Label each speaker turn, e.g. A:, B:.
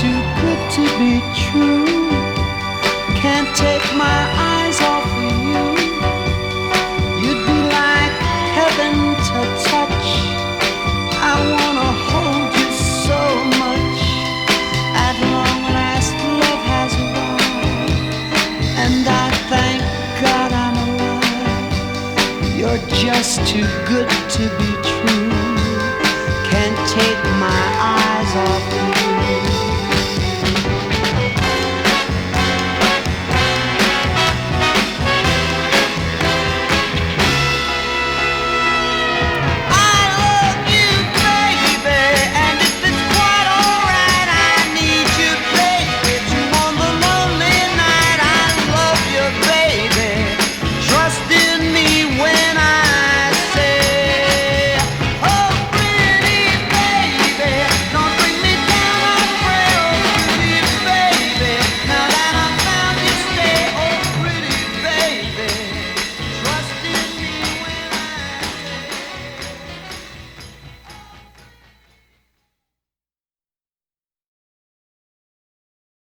A: Too good to be true. Can't take my eyes off of you. You'd be like heaven to touch. I wanna hold you so much. At long last, love has arrived, and I thank God I'm alive. You're just too good to be true.